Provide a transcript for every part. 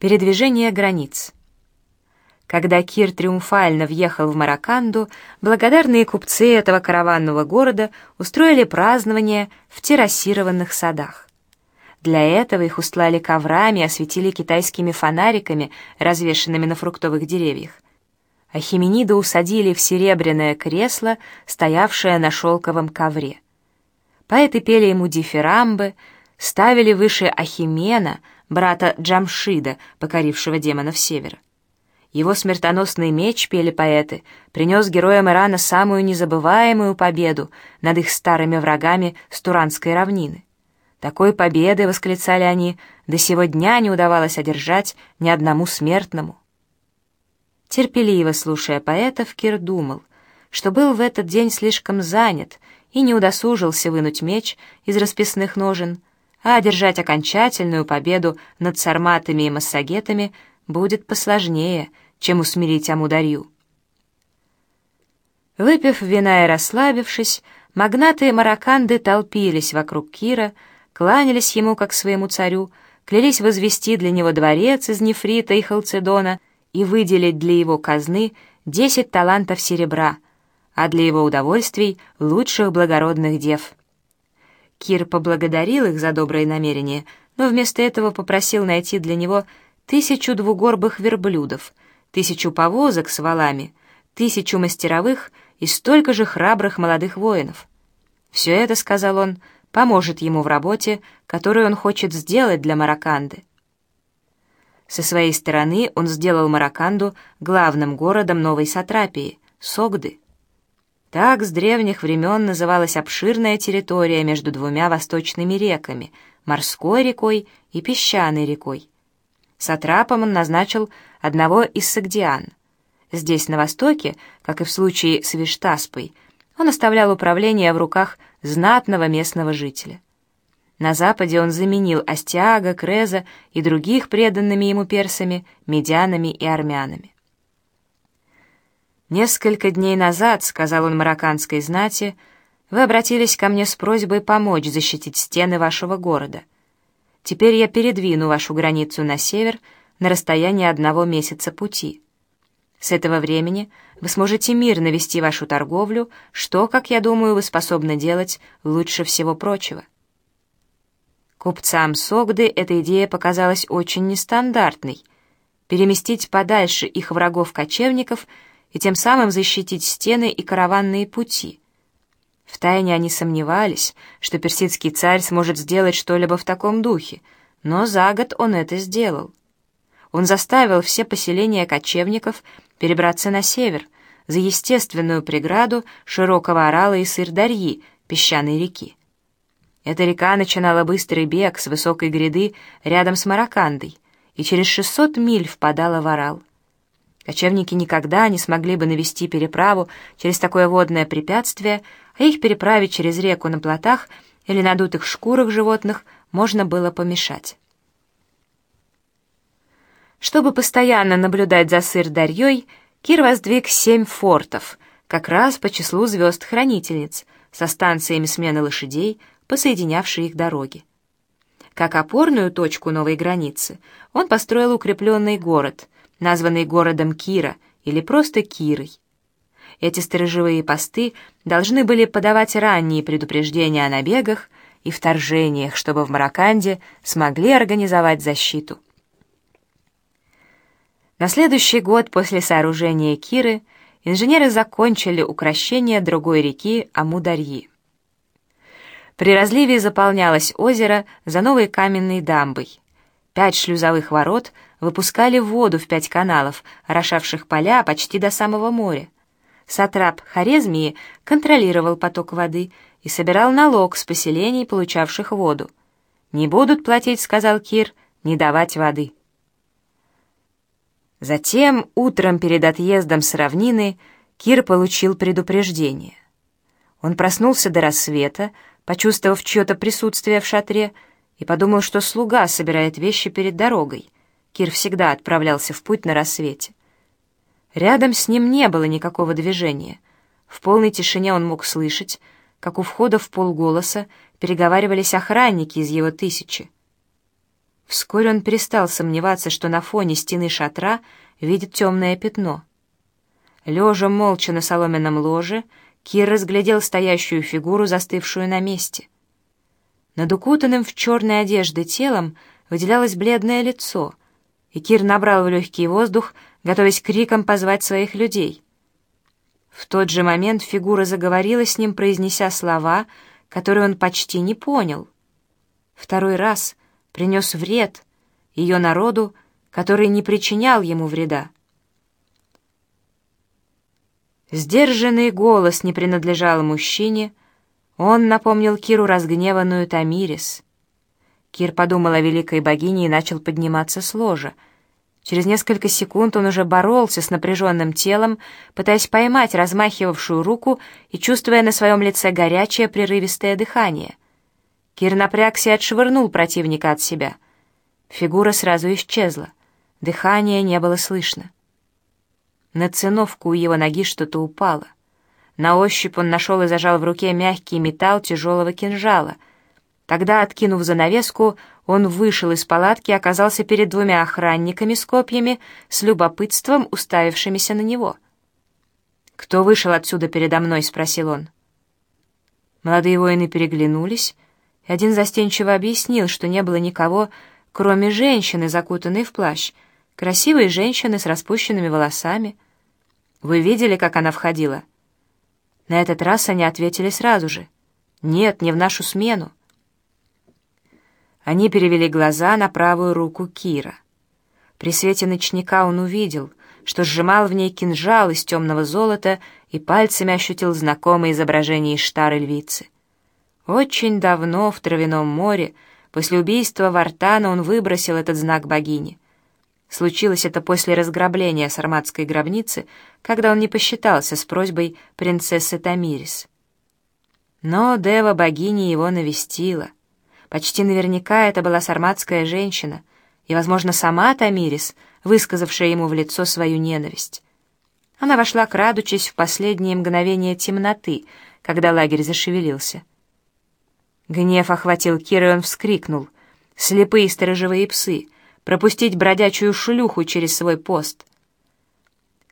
Передвижение границ. Когда Кир триумфально въехал в Мараканду, благодарные купцы этого караванного города устроили празднование в террасированных садах. Для этого их устлали коврами и осветили китайскими фонариками, развешанными на фруктовых деревьях. Ахименида усадили в серебряное кресло, стоявшее на шелковом ковре. Поэты пели ему дифирамбы, ставили выше Ахимена, брата Джамшида, покорившего демонов севера. Его смертоносный меч, пели поэты, принес героям Ирана самую незабываемую победу над их старыми врагами с Туранской равнины. Такой победы, восклицали они, до сего дня не удавалось одержать ни одному смертному. Терпеливо слушая поэтов, Кир думал, что был в этот день слишком занят и не удосужился вынуть меч из расписных ножен, а одержать окончательную победу над сарматами и массагетами будет посложнее, чем усмирить Амударью. Выпив вина и расслабившись, магнаты Мараканды толпились вокруг Кира, кланялись ему как своему царю, клялись возвести для него дворец из нефрита и халцедона и выделить для его казны десять талантов серебра — а для его удовольствий — лучших благородных дев. Кир поблагодарил их за добрые намерения, но вместо этого попросил найти для него тысячу двугорбых верблюдов, тысячу повозок с валами, тысячу мастеровых и столько же храбрых молодых воинов. Все это, сказал он, поможет ему в работе, которую он хочет сделать для Мараканды. Со своей стороны он сделал Мараканду главным городом новой сатрапии — Согды. Так с древних времен называлась обширная территория между двумя восточными реками — морской рекой и песчаной рекой. Сатрапом он назначил одного из сагдиан. Здесь, на востоке, как и в случае с Виштаспой, он оставлял управление в руках знатного местного жителя. На западе он заменил Астиага, Креза и других преданными ему персами, медянами и армянами. «Несколько дней назад, — сказал он марокканской знати, — вы обратились ко мне с просьбой помочь защитить стены вашего города. Теперь я передвину вашу границу на север на расстояние одного месяца пути. С этого времени вы сможете мирно вести вашу торговлю, что, как я думаю, вы способны делать лучше всего прочего». Купцам Согды эта идея показалась очень нестандартной. Переместить подальше их врагов-кочевников — и тем самым защитить стены и караванные пути. Втайне они сомневались, что персидский царь сможет сделать что-либо в таком духе, но за год он это сделал. Он заставил все поселения кочевников перебраться на север, за естественную преграду широкого орала и сырдарьи, песчаной реки. Эта река начинала быстрый бег с высокой гряды рядом с Маракандой и через 600 миль впадала в орал. Кочевники никогда не смогли бы навести переправу через такое водное препятствие, а их переправить через реку на плотах или надутых шкурах животных можно было помешать. Чтобы постоянно наблюдать за сыр-дарьей, Кир воздвиг семь фортов, как раз по числу звезд-хранительниц, со станциями смены лошадей, посоединявшие их дороги. Как опорную точку новой границы он построил укрепленный город — названный городом Кира или просто Кирой. Эти сторожевые посты должны были подавать ранние предупреждения о набегах и вторжениях, чтобы в Мараканде смогли организовать защиту. На следующий год после сооружения Киры инженеры закончили укрощение другой реки Амударьи. При разливе заполнялось озеро за новой каменной дамбой. Пять шлюзовых ворот — выпускали воду в пять каналов, орошавших поля почти до самого моря. Сатрап Хорезмии контролировал поток воды и собирал налог с поселений, получавших воду. «Не будут платить», — сказал Кир, — «не давать воды». Затем, утром перед отъездом с равнины, Кир получил предупреждение. Он проснулся до рассвета, почувствовав чье-то присутствие в шатре, и подумал, что слуга собирает вещи перед дорогой — Кир всегда отправлялся в путь на рассвете. Рядом с ним не было никакого движения. В полной тишине он мог слышать, как у входа в полголоса переговаривались охранники из его тысячи. Вскоре он перестал сомневаться, что на фоне стены шатра видит темное пятно. Лежа молча на соломенном ложе, Кир разглядел стоящую фигуру, застывшую на месте. Над укутанным в черной одежды телом выделялось бледное лицо, и Кир набрал в легкий воздух, готовясь криком позвать своих людей. В тот же момент фигура заговорила с ним, произнеся слова, которые он почти не понял. Второй раз принес вред ее народу, который не причинял ему вреда. Сдержанный голос не принадлежал мужчине, он напомнил Киру разгневанную Тамирис. Кир подумал о великой богине и начал подниматься с ложа. Через несколько секунд он уже боролся с напряженным телом, пытаясь поймать размахивавшую руку и чувствуя на своем лице горячее прерывистое дыхание. Кир напрягся и отшвырнул противника от себя. Фигура сразу исчезла. Дыхания не было слышно. На циновку у его ноги что-то упало. На ощупь он нашел и зажал в руке мягкий металл тяжелого кинжала. Тогда, откинув занавеску, он вышел из палатки и оказался перед двумя охранниками с копьями, с любопытством уставившимися на него. «Кто вышел отсюда передо мной?» — спросил он. Молодые воины переглянулись, и один застенчиво объяснил, что не было никого, кроме женщины, закутанной в плащ — Красивые женщины с распущенными волосами. Вы видели, как она входила? На этот раз они ответили сразу же. Нет, не в нашу смену. Они перевели глаза на правую руку Кира. При свете ночника он увидел, что сжимал в ней кинжал из темного золота и пальцами ощутил знакомое изображение Иштары львицы. Очень давно в Травяном море, после убийства Вартана, он выбросил этот знак богини — Случилось это после разграбления сарматской гробницы, когда он не посчитался с просьбой принцессы Тамирис. Но Дева богини его навестила. Почти наверняка это была сарматская женщина, и, возможно, сама Тамирис, высказавшая ему в лицо свою ненависть. Она вошла, крадучись, в последние мгновения темноты, когда лагерь зашевелился. Гнев охватил Кира, и он вскрикнул. «Слепые сторожевые псы!» Пропустить бродячую шлюху через свой пост.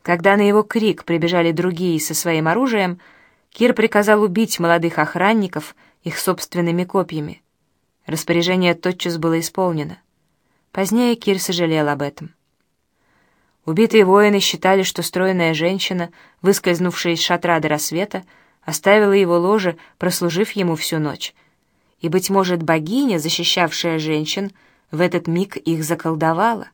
Когда на его крик прибежали другие со своим оружием, Кир приказал убить молодых охранников их собственными копьями. Распоряжение тотчас было исполнено. Позднее Кир сожалел об этом. Убитые воины считали, что стройная женщина, выскользнувшая из шатра до рассвета, оставила его ложе, прослужив ему всю ночь. И, быть может, богиня, защищавшая женщин, — в этот миг их заколдовала.